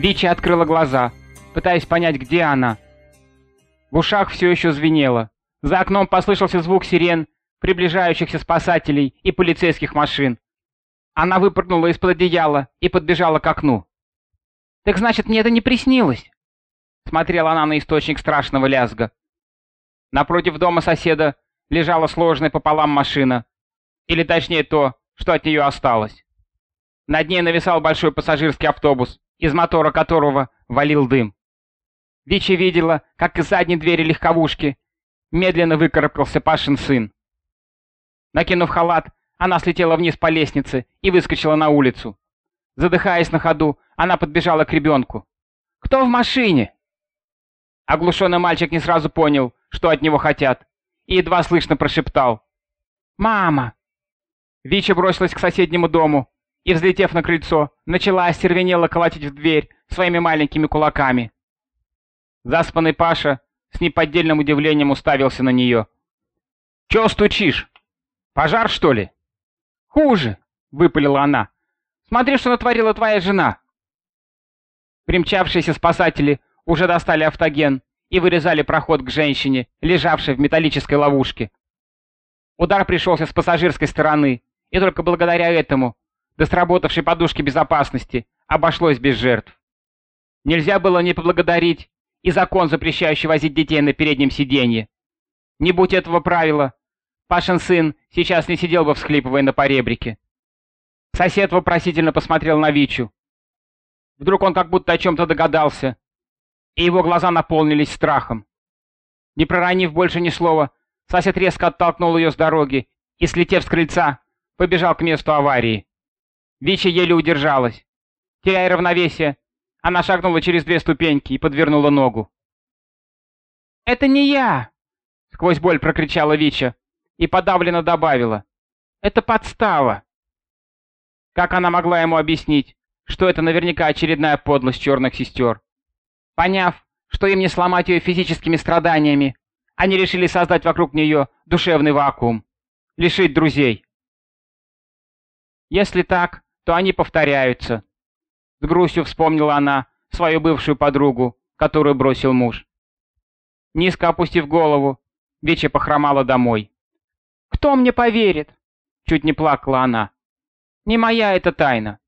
Вичи открыла глаза, пытаясь понять, где она. В ушах все еще звенело. За окном послышался звук сирен, приближающихся спасателей и полицейских машин. Она выпрыгнула из-под одеяла и подбежала к окну. «Так значит, мне это не приснилось?» Смотрела она на источник страшного лязга. Напротив дома соседа лежала сложная пополам машина. Или точнее то, что от нее осталось. Над ней нависал большой пассажирский автобус, из мотора которого валил дым. Вичи видела, как из задней двери легковушки медленно выкарабкался Пашин сын. Накинув халат, она слетела вниз по лестнице и выскочила на улицу. Задыхаясь на ходу, она подбежала к ребенку. «Кто в машине?» Оглушенный мальчик не сразу понял, что от него хотят, и едва слышно прошептал. «Мама!» Вича бросилась к соседнему дому и, взлетев на крыльцо, начала остервенело колотить в дверь своими маленькими кулаками. Заспанный Паша с неподдельным удивлением уставился на нее. «Чего стучишь? Пожар, что ли?» «Хуже!» — выпалила она. «Смотри, что натворила твоя жена!» Примчавшиеся спасатели уже достали автоген и вырезали проход к женщине, лежавшей в металлической ловушке. Удар пришелся с пассажирской стороны, и только благодаря этому до сработавшей подушки безопасности обошлось без жертв. Нельзя было не поблагодарить и закон, запрещающий возить детей на переднем сиденье. Не будь этого правила, Пашин сын сейчас не сидел бы, всхлипывая на поребрике. Сосед вопросительно посмотрел на Вичу. Вдруг он как будто о чем-то догадался, и его глаза наполнились страхом. Не проронив больше ни слова, сосед резко оттолкнул ее с дороги и, слетев с крыльца, побежал к месту аварии. Вича еле удержалась. Теряя равновесие, она шагнула через две ступеньки и подвернула ногу. «Это не я!» — сквозь боль прокричала Вича и подавленно добавила. «Это подстава!» Как она могла ему объяснить, что это наверняка очередная подлость черных сестер? Поняв, что им не сломать ее физическими страданиями, они решили создать вокруг нее душевный вакуум, лишить друзей. Если так, то они повторяются. С грустью вспомнила она свою бывшую подругу, которую бросил муж. Низко опустив голову, Веча похромала домой. «Кто мне поверит?» — чуть не плакала она. «Не моя эта тайна.